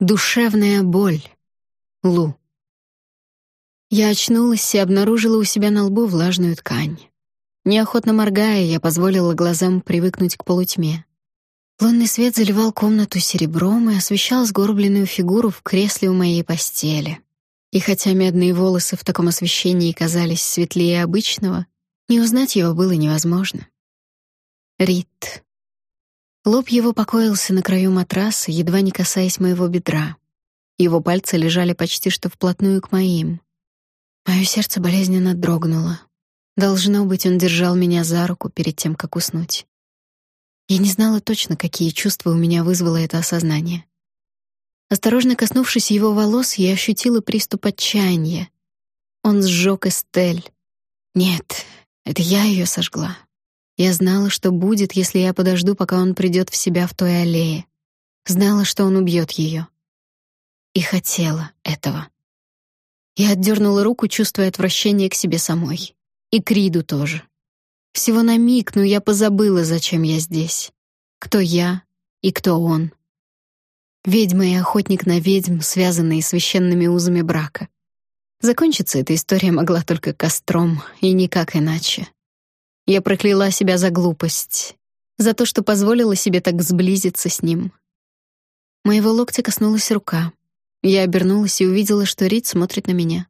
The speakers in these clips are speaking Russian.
Душевная боль. Лу. Я очнулась и обнаружила у себя на лбу влажную ткань. Неохотно моргая, я позволила глазам привыкнуть к полутьме. Лунный свет заливал комнату серебром и освещал сгорбленную фигуру в кресле у моей постели. И хотя медные волосы в таком освещении казались светлее обычного, не узнать его было невозможно. Рит. Лоб его покоился на краю матраса, едва не касаясь моего бедра. Его пальцы лежали почти что вплотную к моим. Мое сердце болезненно дрогнуло. Должно быть, он держал меня за руку перед тем, как уснуть. Я не знала точно, какие чувства у меня вызвало это осознание. Осторожно коснувшись его волос, я ощутила приступ отчаяния. Он сжег Эстель. Нет, это я ее сожгла. Я знала, что будет, если я подожду, пока он придет в себя в той аллее. Знала, что он убьет ее. И хотела этого. Я отдернула руку, чувствуя отвращение к себе самой. И к Риду тоже. Всего на миг, но я позабыла, зачем я здесь. Кто я и кто он. Ведьма и охотник на ведьм, связанные священными узами брака. Закончиться эта история могла только костром, и никак иначе. Я прокляла себя за глупость, за то, что позволила себе так сблизиться с ним. Моего локтя коснулась рука. Я обернулась и увидела, что Рид смотрит на меня.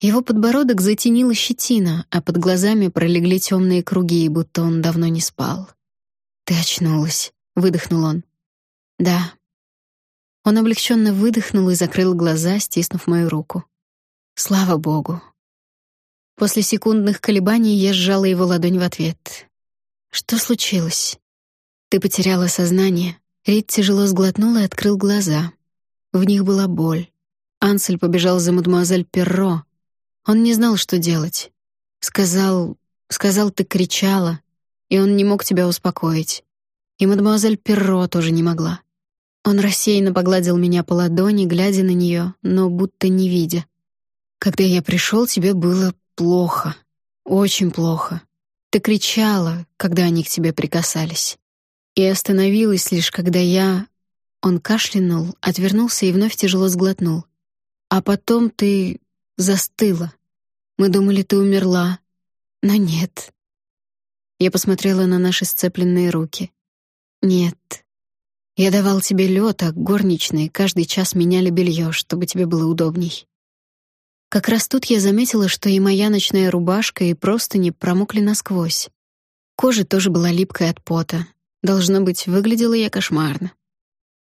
Его подбородок затенила щетина, а под глазами пролегли темные круги, будто он давно не спал. «Ты очнулась», — выдохнул он. «Да». Он облегченно выдохнул и закрыл глаза, стиснув мою руку. «Слава Богу». После секундных колебаний я сжала его ладонь в ответ. «Что случилось?» «Ты потеряла сознание». Рид тяжело сглотнул и открыл глаза. В них была боль. Ансель побежал за мадемуазель Перро, он не знал, что делать. Сказал, сказал, ты кричала, и он не мог тебя успокоить. И мадемуазель Перро тоже не могла. Он рассеянно погладил меня по ладони, глядя на нее, но будто не видя. Когда я пришел, тебе было плохо, очень плохо. Ты кричала, когда они к тебе прикасались. И остановилась лишь, когда я... Он кашлянул, отвернулся и вновь тяжело сглотнул. А потом ты застыла. Мы думали, ты умерла, но нет. Я посмотрела на наши сцепленные руки. Нет. Я давал тебе лед, а горничные каждый час меняли белье, чтобы тебе было удобней. Как раз тут я заметила, что и моя ночная рубашка, и просто не промокли насквозь. Кожа тоже была липкой от пота. Должно быть, выглядела я кошмарно.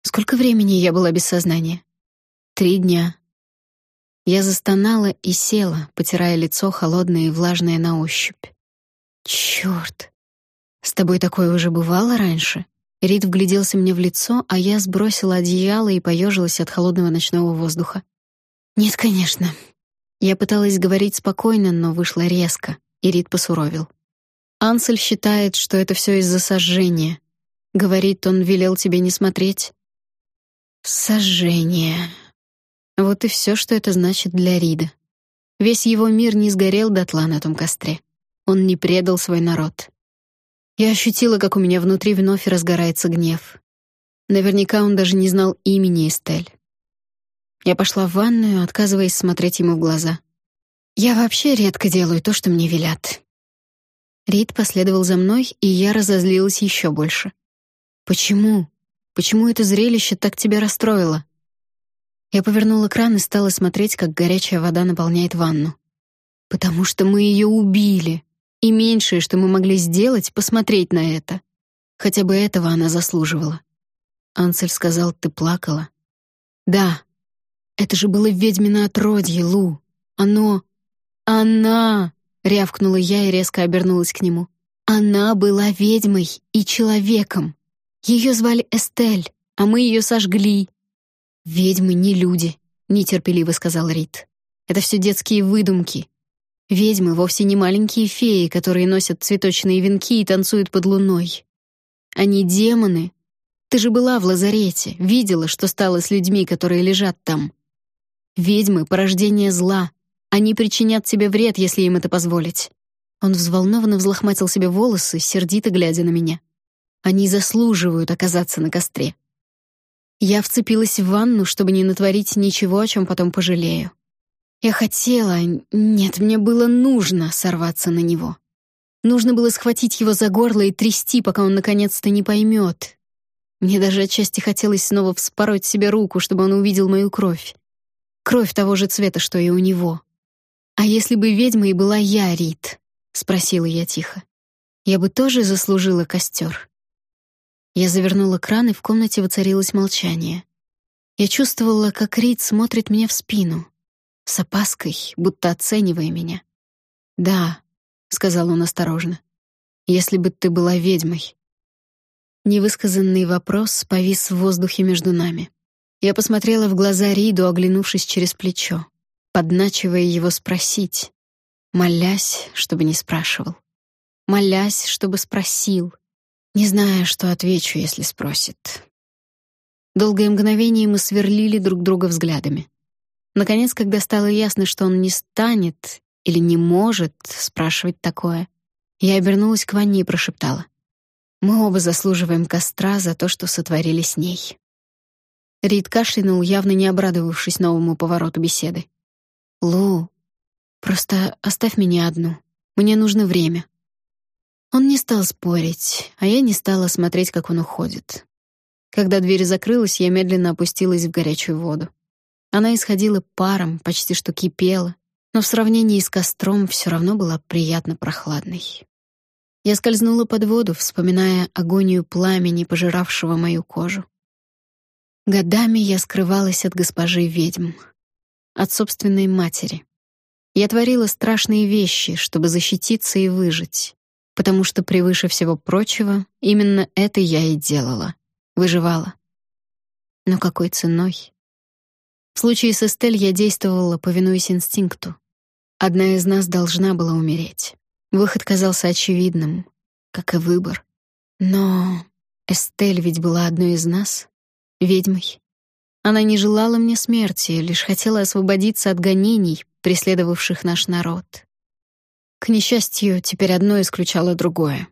Сколько времени я была без сознания? Три дня. Я застонала и села, потирая лицо холодное и влажное на ощупь. Чёрт! С тобой такое уже бывало раньше? Рид вгляделся мне в лицо, а я сбросила одеяло и поежилась от холодного ночного воздуха. Нет, конечно. Я пыталась говорить спокойно, но вышло резко, и Рид посуровил. Ансель считает, что это все из-за сожжения. Говорит, он велел тебе не смотреть. Сожжение. Вот и все, что это значит для Рида. Весь его мир не сгорел дотла на том костре. Он не предал свой народ. Я ощутила, как у меня внутри вновь разгорается гнев. Наверняка он даже не знал имени Эстель. Я пошла в ванную, отказываясь смотреть ему в глаза. Я вообще редко делаю то, что мне велят. Рид последовал за мной, и я разозлилась еще больше. Почему? Почему это зрелище так тебя расстроило? Я повернула кран и стала смотреть, как горячая вода наполняет ванну. Потому что мы ее убили. И меньшее, что мы могли сделать, посмотреть на это. Хотя бы этого она заслуживала. Ансель сказал, ты плакала. Да. Это же было ведьмино отродье, Лу. Оно... Она... Рявкнула я и резко обернулась к нему. Она была ведьмой и человеком. Ее звали Эстель, а мы ее сожгли. «Ведьмы не люди», — нетерпеливо сказал Рид. «Это все детские выдумки. Ведьмы вовсе не маленькие феи, которые носят цветочные венки и танцуют под луной. Они демоны. Ты же была в лазарете, видела, что стало с людьми, которые лежат там. Ведьмы — порождение зла. Они причинят тебе вред, если им это позволить». Он взволнованно взлохматил себе волосы, сердито глядя на меня. «Они заслуживают оказаться на костре». Я вцепилась в ванну, чтобы не натворить ничего, о чем потом пожалею. Я хотела, нет, мне было нужно сорваться на него. Нужно было схватить его за горло и трясти, пока он наконец-то не поймет. Мне даже отчасти хотелось снова вспороть себе руку, чтобы он увидел мою кровь. Кровь того же цвета, что и у него. «А если бы ведьмой была я, Рит?» — спросила я тихо. «Я бы тоже заслужила костер». Я завернула кран, и в комнате воцарилось молчание. Я чувствовала, как Рит смотрит мне в спину, с опаской, будто оценивая меня. «Да», — сказал он осторожно, — «если бы ты была ведьмой». Невысказанный вопрос повис в воздухе между нами. Я посмотрела в глаза Риду, оглянувшись через плечо, подначивая его спросить, молясь, чтобы не спрашивал, молясь, чтобы спросил, не зная, что отвечу, если спросит. Долгое мгновение мы сверлили друг друга взглядами. Наконец, когда стало ясно, что он не станет или не может спрашивать такое, я обернулась к Ванне и прошептала. «Мы оба заслуживаем костра за то, что сотворили с ней». Рид кашлянул, явно не обрадовавшись новому повороту беседы. «Лу, просто оставь меня одну. Мне нужно время». Он не стал спорить, а я не стала смотреть, как он уходит. Когда дверь закрылась, я медленно опустилась в горячую воду. Она исходила паром, почти что кипела, но в сравнении с костром все равно была приятно прохладной. Я скользнула под воду, вспоминая агонию пламени, пожиравшего мою кожу. Годами я скрывалась от госпожи ведьм, от собственной матери. Я творила страшные вещи, чтобы защититься и выжить, потому что превыше всего прочего именно это я и делала, выживала. Но какой ценой? В случае с Эстель я действовала, повинуясь инстинкту. Одна из нас должна была умереть. Выход казался очевидным, как и выбор. Но Эстель ведь была одной из нас, ведьмой. Она не желала мне смерти, лишь хотела освободиться от гонений, преследовавших наш народ. К несчастью, теперь одно исключало другое.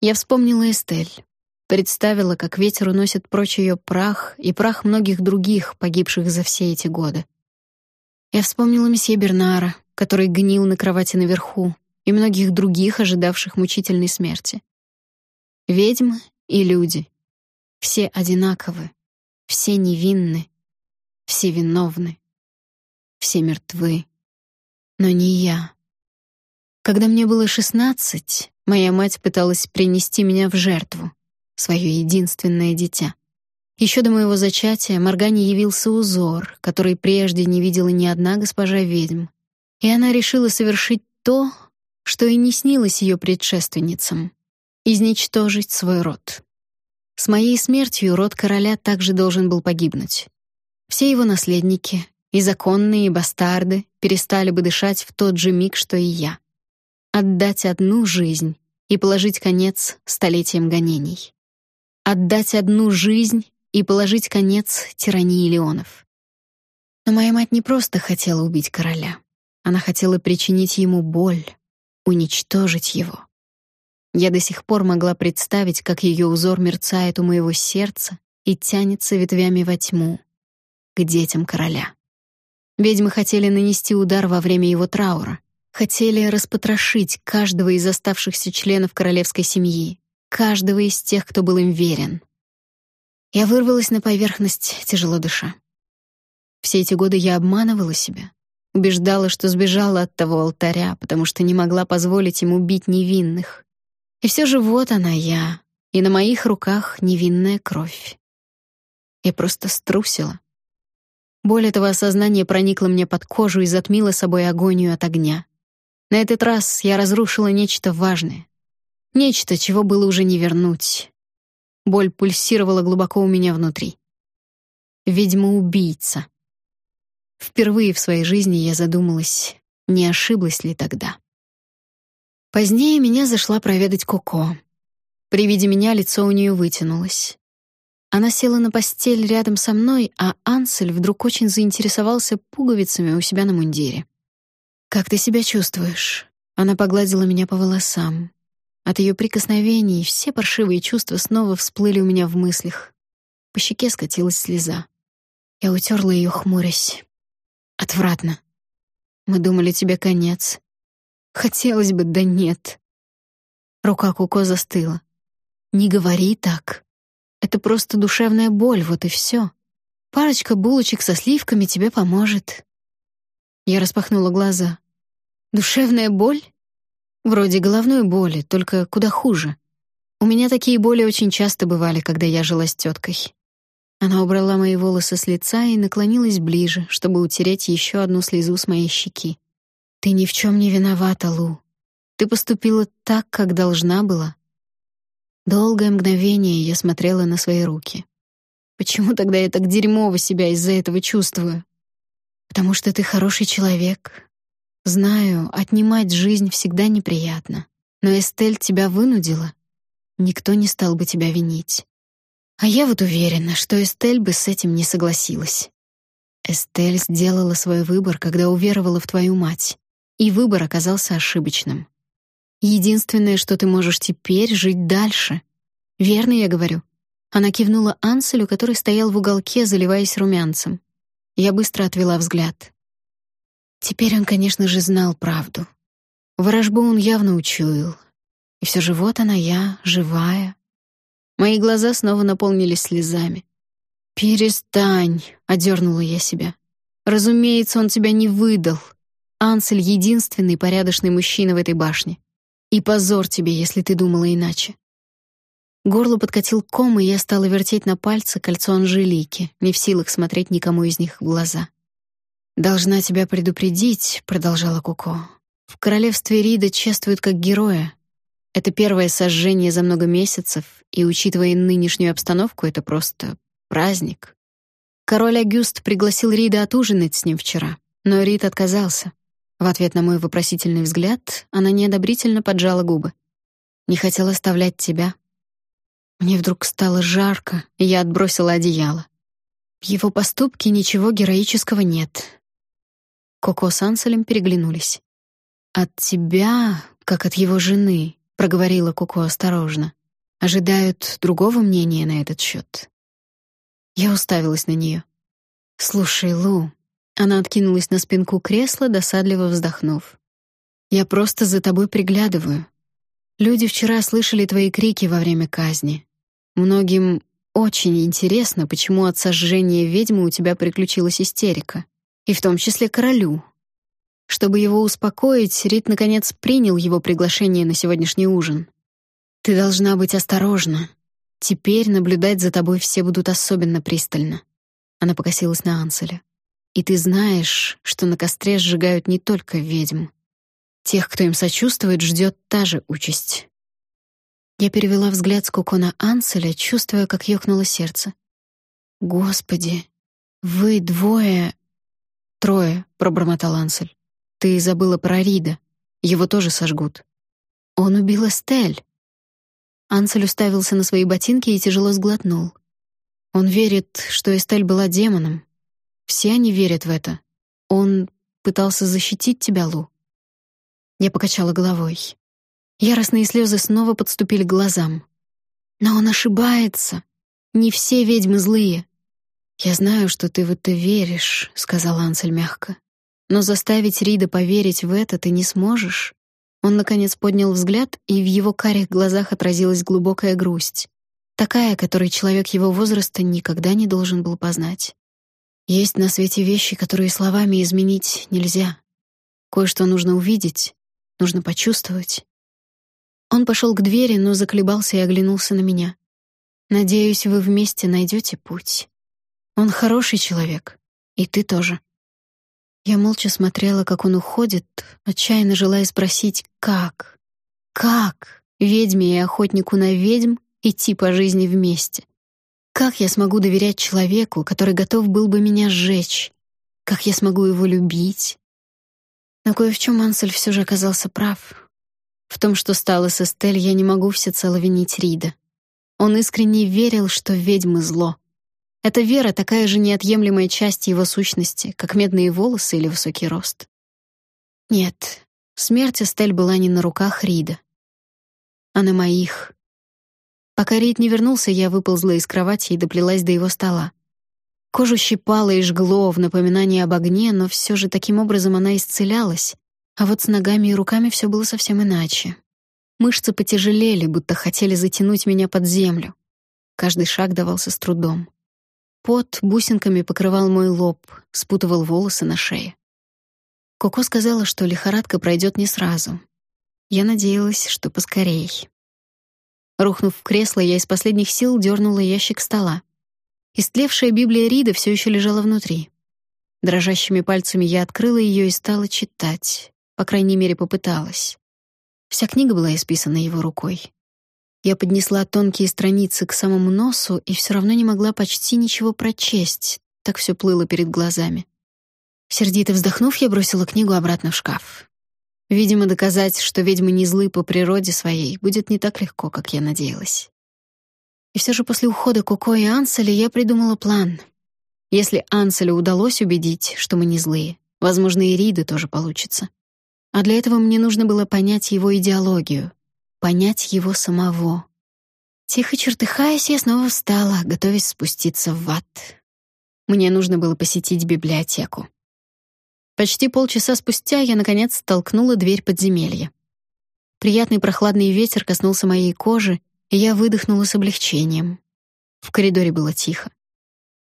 Я вспомнила Эстель. Представила, как ветер уносит прочь ее прах и прах многих других, погибших за все эти годы. Я вспомнила месье Бернара, который гнил на кровати наверху, и многих других, ожидавших мучительной смерти. Ведьмы и люди. Все одинаковы, все невинны, все виновны, все мертвы. Но не я. Когда мне было шестнадцать, моя мать пыталась принести меня в жертву свое единственное дитя. Еще до моего зачатия Моргане явился узор, который прежде не видела ни одна госпожа ведьм. И она решила совершить то, что и не снилось ее предшественницам — изничтожить свой род. С моей смертью род короля также должен был погибнуть. Все его наследники, и законные, и бастарды, перестали бы дышать в тот же миг, что и я. Отдать одну жизнь и положить конец столетиям гонений отдать одну жизнь и положить конец тирании леонов. Но моя мать не просто хотела убить короля. Она хотела причинить ему боль, уничтожить его. Я до сих пор могла представить, как ее узор мерцает у моего сердца и тянется ветвями во тьму, к детям короля. Ведьмы хотели нанести удар во время его траура, хотели распотрошить каждого из оставшихся членов королевской семьи, каждого из тех, кто был им верен. Я вырвалась на поверхность, тяжело дыша. Все эти годы я обманывала себя, убеждала, что сбежала от того алтаря, потому что не могла позволить ему убить невинных. И все же вот она я, и на моих руках невинная кровь. Я просто струсила. Боль этого осознания проникла мне под кожу и затмила собой агонию от огня. На этот раз я разрушила нечто важное. Нечто, чего было уже не вернуть. Боль пульсировала глубоко у меня внутри. Ведьма-убийца. Впервые в своей жизни я задумалась, не ошиблась ли тогда. Позднее меня зашла проведать Коко. При виде меня лицо у нее вытянулось. Она села на постель рядом со мной, а Ансель вдруг очень заинтересовался пуговицами у себя на мундире. «Как ты себя чувствуешь?» Она погладила меня по волосам. От ее прикосновений все паршивые чувства снова всплыли у меня в мыслях. По щеке скатилась слеза. Я утерла ее, хмурясь. Отвратно. Мы думали, тебе конец. Хотелось бы, да нет. Рука Куко застыла. Не говори так. Это просто душевная боль, вот и все. Парочка булочек со сливками тебе поможет. Я распахнула глаза. Душевная боль? Вроде головной боли, только куда хуже. У меня такие боли очень часто бывали, когда я жила с теткой. Она убрала мои волосы с лица и наклонилась ближе, чтобы утереть еще одну слезу с моей щеки. Ты ни в чем не виновата, Лу. Ты поступила так, как должна была. Долгое мгновение я смотрела на свои руки. Почему тогда я так дерьмово себя из-за этого чувствую? Потому что ты хороший человек. Знаю, отнимать жизнь всегда неприятно. Но Эстель тебя вынудила. Никто не стал бы тебя винить. А я вот уверена, что Эстель бы с этим не согласилась. Эстель сделала свой выбор, когда уверовала в твою мать. И выбор оказался ошибочным. Единственное, что ты можешь теперь жить дальше. Верно я говорю. Она кивнула Анселю, который стоял в уголке, заливаясь румянцем. Я быстро отвела взгляд. Теперь он, конечно же, знал правду. Ворожбу он явно учуял. И все же вот она я, живая. Мои глаза снова наполнились слезами. «Перестань», — одернула я себя. «Разумеется, он тебя не выдал. Ансель — единственный порядочный мужчина в этой башне. И позор тебе, если ты думала иначе. Горло подкатил ком, и я стала вертеть на пальце кольцо Анжелики, не в силах смотреть никому из них в глаза. «Должна тебя предупредить», — продолжала Куко. «В королевстве Рида чествуют как героя. Это первое сожжение за много месяцев, и, учитывая нынешнюю обстановку, это просто праздник». Король Агюст пригласил Рида отужинать с ним вчера, но Рид отказался. В ответ на мой вопросительный взгляд она неодобрительно поджала губы. «Не хотела оставлять тебя». Мне вдруг стало жарко, и я отбросила одеяло. В его поступке ничего героического нет. Коко с Анселем переглянулись. «От тебя, как от его жены», — проговорила Коко осторожно, «ожидают другого мнения на этот счет». Я уставилась на нее. «Слушай, Лу, она откинулась на спинку кресла, досадливо вздохнув. «Я просто за тобой приглядываю. Люди вчера слышали твои крики во время казни. Многим очень интересно, почему от сожжения ведьмы у тебя приключилась истерика. И в том числе королю. Чтобы его успокоить, Рит наконец принял его приглашение на сегодняшний ужин. Ты должна быть осторожна. Теперь наблюдать за тобой все будут особенно пристально. Она покосилась на Анселя. И ты знаешь, что на костре сжигают не только ведьм. Тех, кто им сочувствует, ждет та же участь. Я перевела взгляд с Коко на Анселя, чувствуя, как ёкнуло сердце. «Господи, вы двое...» «Трое», — пробормотал Ансель. «Ты забыла про Рида. Его тоже сожгут». «Он убил Эстель». Ансель уставился на свои ботинки и тяжело сглотнул. Он верит, что Эстель была демоном, все они верят в это. Он пытался защитить тебя, Лу. Я покачала головой. Яростные слезы снова подступили к глазам. Но он ошибается. Не все ведьмы злые. Я знаю, что ты в это веришь, сказал Ансель мягко. Но заставить Рида поверить в это ты не сможешь. Он наконец поднял взгляд, и в его карих глазах отразилась глубокая грусть, такая, которой человек его возраста никогда не должен был познать. Есть на свете вещи, которые словами изменить нельзя. Кое-что нужно увидеть, нужно почувствовать. Он пошел к двери, но заколебался и оглянулся на меня. Надеюсь, вы вместе найдете путь. Он хороший человек, и ты тоже. Я молча смотрела, как он уходит, отчаянно желая спросить, как? Как ведьме и охотнику на ведьм идти по жизни вместе? Как я смогу доверять человеку, который готов был бы меня сжечь? Как я смогу его любить? Но кое в чем Ансель все же оказался прав. В том, что стало с Эстель, я не могу всецело винить Рида. Он искренне верил, что ведьмы зло. Эта вера такая же неотъемлемая часть его сущности, как медные волосы или высокий рост. Нет, смерть Эстель была не на руках Рида, а на моих. Пока Рид не вернулся, я выползла из кровати и доплелась до его стола. Кожу щипало и жгло в напоминании об огне, но все же таким образом она исцелялась. А вот с ногами и руками все было совсем иначе. Мышцы потяжелели, будто хотели затянуть меня под землю. Каждый шаг давался с трудом. Пот бусинками покрывал мой лоб, спутывал волосы на шее. Коко сказала, что лихорадка пройдет не сразу. Я надеялась, что поскорей. Рухнув в кресло, я из последних сил дернула ящик стола. Истлевшая Библия Рида все еще лежала внутри. Дрожащими пальцами я открыла ее и стала читать. По крайней мере, попыталась. Вся книга была исписана его рукой. Я поднесла тонкие страницы к самому носу и все равно не могла почти ничего прочесть. Так все плыло перед глазами. Сердито вздохнув, я бросила книгу обратно в шкаф. Видимо, доказать, что ведьмы не злы по природе своей, будет не так легко, как я надеялась. И все же после ухода Коко и Анселя я придумала план. Если Анселю удалось убедить, что мы не злые, возможно, и Риды тоже получится. А для этого мне нужно было понять его идеологию, понять его самого. Тихо чертыхаясь, я снова встала, готовясь спуститься в ад. Мне нужно было посетить библиотеку. Почти полчаса спустя я, наконец, толкнула дверь подземелья. Приятный прохладный ветер коснулся моей кожи, и я выдохнула с облегчением. В коридоре было тихо.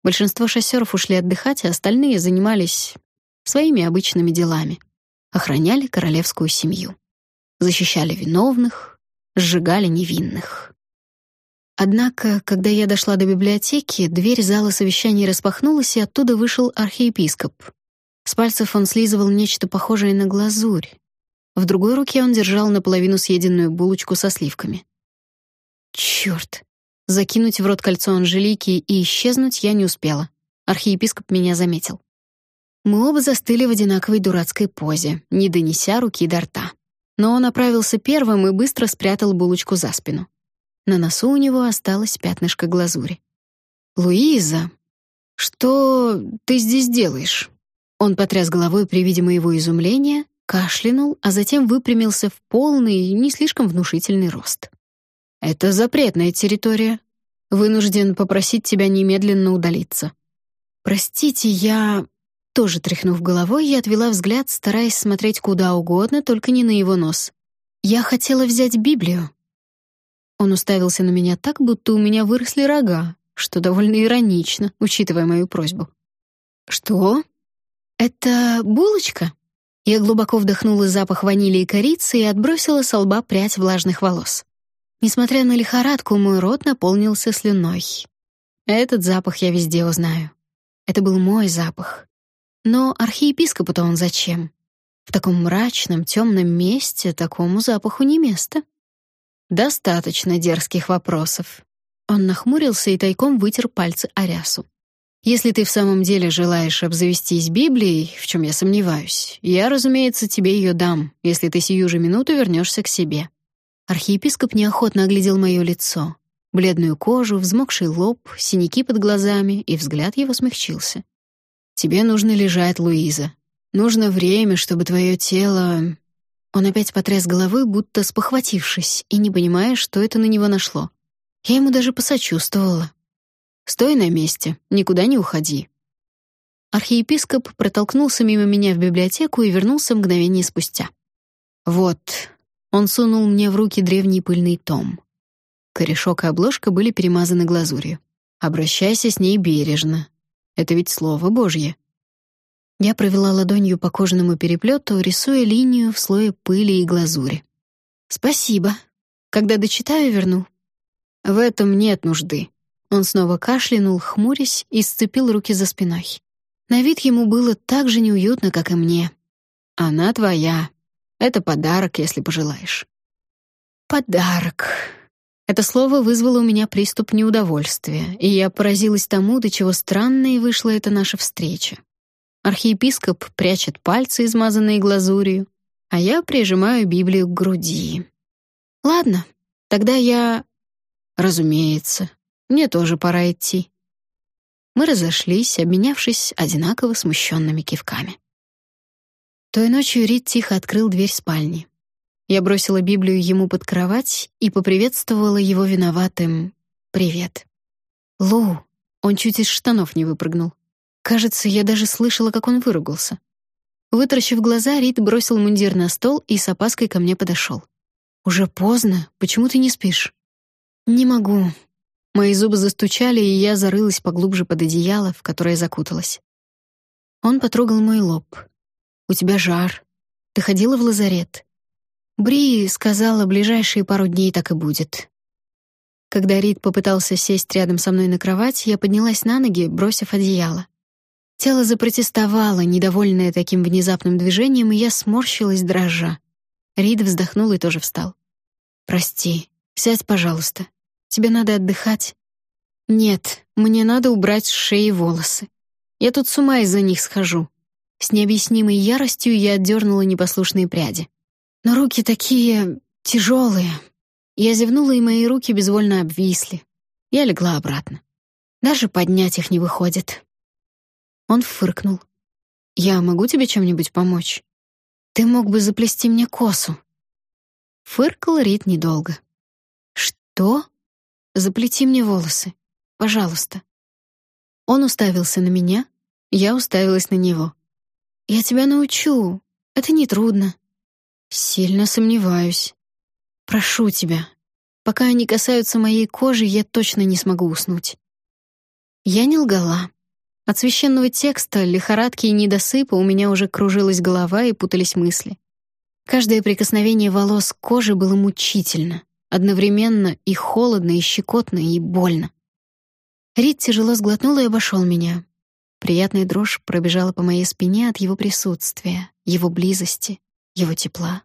Большинство шоссеров ушли отдыхать, а остальные занимались своими обычными делами. Охраняли королевскую семью. Защищали виновных, сжигали невинных. Однако, когда я дошла до библиотеки, дверь зала совещаний распахнулась, и оттуда вышел архиепископ — с пальцев он слизывал нечто похожее на глазурь. В другой руке он держал наполовину съеденную булочку со сливками. Чёрт! Закинуть в рот кольцо Анжелики и исчезнуть я не успела. Архиепископ меня заметил. Мы оба застыли в одинаковой дурацкой позе, не донеся руки до рта. Но он оправился первым и быстро спрятал булочку за спину. На носу у него осталось пятнышко глазури. «Луиза, что ты здесь делаешь?» Он потряс головой при виде моего изумления, кашлянул, а затем выпрямился в полный, не слишком внушительный рост. «Это запретная территория. Вынужден попросить тебя немедленно удалиться». «Простите, я...» Тоже тряхнув головой, я отвела взгляд, стараясь смотреть куда угодно, только не на его нос. «Я хотела взять Библию». Он уставился на меня так, будто у меня выросли рога, что довольно иронично, учитывая мою просьбу. «Что?» «Это булочка?» Я глубоко вдохнула запах ванили и корицы и отбросила с лба прядь влажных волос. Несмотря на лихорадку, мой рот наполнился слюной. Этот запах я везде узнаю. Это был мой запах. Но архиепископу-то он зачем? В таком мрачном, темном месте такому запаху не место. Достаточно дерзких вопросов. Он нахмурился и тайком вытер пальцы о. Если ты в самом деле желаешь обзавестись Библией, в чем я сомневаюсь, я, разумеется, тебе ее дам, если ты сию же минуту вернешься к себе». Архиепископ неохотно оглядел мое лицо. Бледную кожу, взмокший лоб, синяки под глазами, и взгляд его смягчился. «Тебе нужно лежать, Луиза. Нужно время, чтобы твое тело...» Он опять потряс головой, будто спохватившись, и не понимая, что это на него нашло. Я ему даже посочувствовала. Стой на месте, никуда не уходи. Архиепископ протолкнулся мимо меня в библиотеку и вернулся мгновение спустя. Вот, он сунул мне в руки древний пыльный том. Корешок и обложка были перемазаны глазурью. Обращайся с ней бережно. Это ведь слово Божье. Я провела ладонью по кожаному переплету, рисуя линию в слое пыли и глазури. Спасибо. Когда дочитаю, верну. В этом нет нужды. Он снова кашлянул, хмурясь, и сцепил руки за спиной. На вид ему было так же неуютно, как и мне. «Она твоя. Это подарок, если пожелаешь». «Подарок». Это слово вызвало у меня приступ неудовольствия, и я поразилась тому, до чего странной вышла эта наша встреча. Архиепископ прячет пальцы, измазанные глазурью, а я прижимаю Библию к груди. Ладно, тогда я... Разумеется, мне тоже пора идти. Мы разошлись, обменявшись одинаково смущенными кивками. Той ночью Рид тихо открыл дверь спальни. Я бросила Библию ему под кровать и поприветствовала его виноватым «Привет». «Лу!» Он чуть из штанов не выпрыгнул. Кажется, я даже слышала, как он выругался. Вытаращив глаза, Рид бросил мундир на стол и с опаской ко мне подошел. «Уже поздно. Почему ты не спишь?» «Не могу». Мои зубы застучали, и я зарылась поглубже под одеяло, в которое закуталась. Он потрогал мой лоб. «У тебя жар. Ты ходила в лазарет?» Бри сказала, ближайшие пару дней так и будет. Когда Рид попытался сесть рядом со мной на кровать, я поднялась на ноги, бросив одеяло. Тело запротестовало, недовольное таким внезапным движением, и я сморщилась, дрожа. Рид вздохнул и тоже встал. «Прости. Сядь, пожалуйста. Тебе надо отдыхать». «Нет, мне надо убрать с шеи волосы. Я тут с ума из-за них схожу». С необъяснимой яростью я отдернула непослушные пряди. Но руки такие тяжелые. Я зевнула, и мои руки безвольно обвисли. Я легла обратно. Даже поднять их не выходит. Он фыркнул. «Я могу тебе чем-нибудь помочь? Ты мог бы заплести мне косу». Фыркал Рит недолго. «Что? Заплети мне волосы. Пожалуйста». Он уставился на меня, я уставилась на него. «Я тебя научу. Это не трудно. Сильно сомневаюсь. Прошу тебя. Пока они касаются моей кожи, я точно не смогу уснуть. Я не лгала. От священного текста, лихорадки и недосыпа у меня уже кружилась голова и путались мысли. Каждое прикосновение волос к коже было мучительно, одновременно и холодно, и щекотно, и больно. Рид тяжело сглотнул и обошел меня. Приятная дрожь пробежала по моей спине от его присутствия, его близости, его тепла.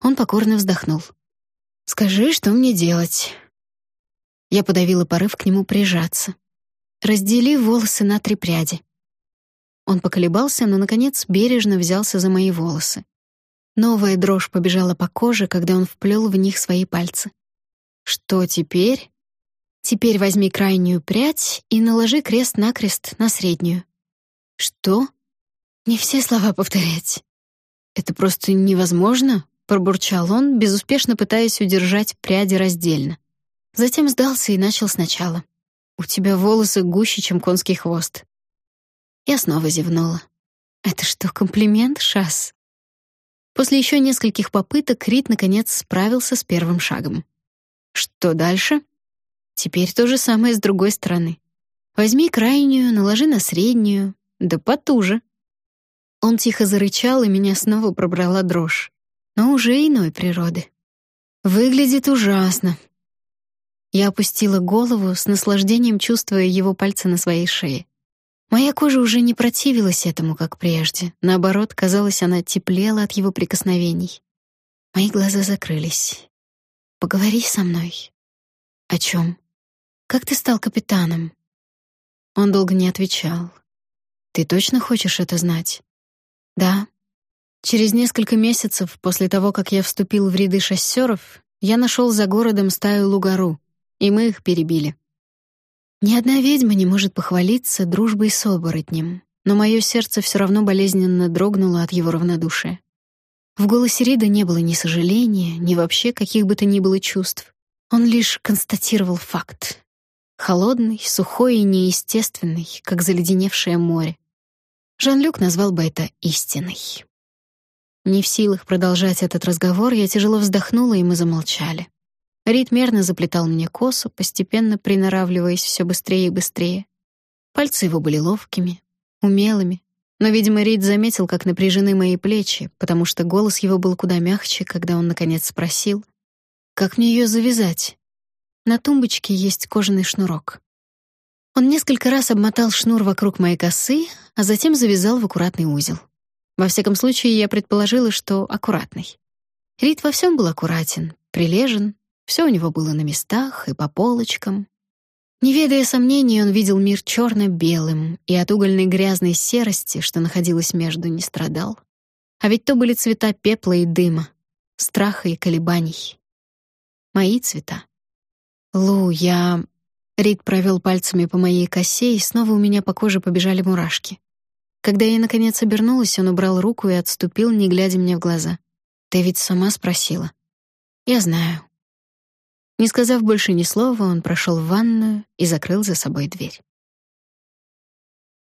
Он покорно вздохнул. «Скажи, что мне делать?» Я подавила порыв к нему прижаться. «Раздели волосы на три пряди». Он поколебался, но, наконец, бережно взялся за мои волосы. Новая дрожь побежала по коже, когда он вплел в них свои пальцы. «Что теперь?» «Теперь возьми крайнюю прядь и наложи крест-накрест на среднюю». «Что?» «Не все слова повторять. «Это просто невозможно», — пробурчал он, безуспешно пытаясь удержать пряди раздельно. Затем сдался и начал сначала. «У тебя волосы гуще, чем конский хвост». Я снова зевнула. «Это что, комплимент, Шас?» После еще нескольких попыток Рид наконец справился с первым шагом. «Что дальше?» «Теперь то же самое с другой стороны. Возьми крайнюю, наложи на среднюю, да потуже». Он тихо зарычал, и меня снова пробрала дрожь, но уже иной природы. Выглядит ужасно. Я опустила голову, с наслаждением чувствуя его пальцы на своей шее. Моя кожа уже не противилась этому, как прежде. Наоборот, казалось, она теплела от его прикосновений. Мои глаза закрылись. «Поговори со мной». «О чем? Как ты стал капитаном?» Он долго не отвечал. «Ты точно хочешь это знать?» Да. Через несколько месяцев после того, как я вступил в ряды шоссеров, я нашел за городом стаю лугару, и мы их перебили. Ни одна ведьма не может похвалиться дружбой с оборотнем, но мое сердце все равно болезненно дрогнуло от его равнодушия. В голосе Рида не было ни сожаления, ни вообще каких бы то ни было чувств. Он лишь констатировал факт. Холодный, сухой и неестественный, как заледеневшее море. Жан-Люк назвал бы это истиной. Не в силах продолжать этот разговор, я тяжело вздохнула, и мы замолчали. Рид мерно заплетал мне косу, постепенно приноравливаясь все быстрее и быстрее. Пальцы его были ловкими, умелыми, но, видимо, Рид заметил, как напряжены мои плечи, потому что голос его был куда мягче, когда он наконец спросил: "Как мне ее завязать?" На тумбочке есть кожаный шнурок. Он несколько раз обмотал шнур вокруг моей косы, а затем завязал в аккуратный узел. Во всяком случае, я предположила, что аккуратный. Рид во всем был аккуратен, прилежен, все у него было на местах и по полочкам. Не ведая сомнений, он видел мир черно белым и от угольной грязной серости, что находилась между, не страдал. А ведь то были цвета пепла и дыма, страха и колебаний. Мои цвета. Лу, я Рид провел пальцами по моей косе, и снова у меня по коже побежали мурашки. Когда я наконец обернулась, он убрал руку и отступил, не глядя мне в глаза. Ты ведь сама спросила. Я знаю. Не сказав больше ни слова, он прошел в ванную и закрыл за собой дверь.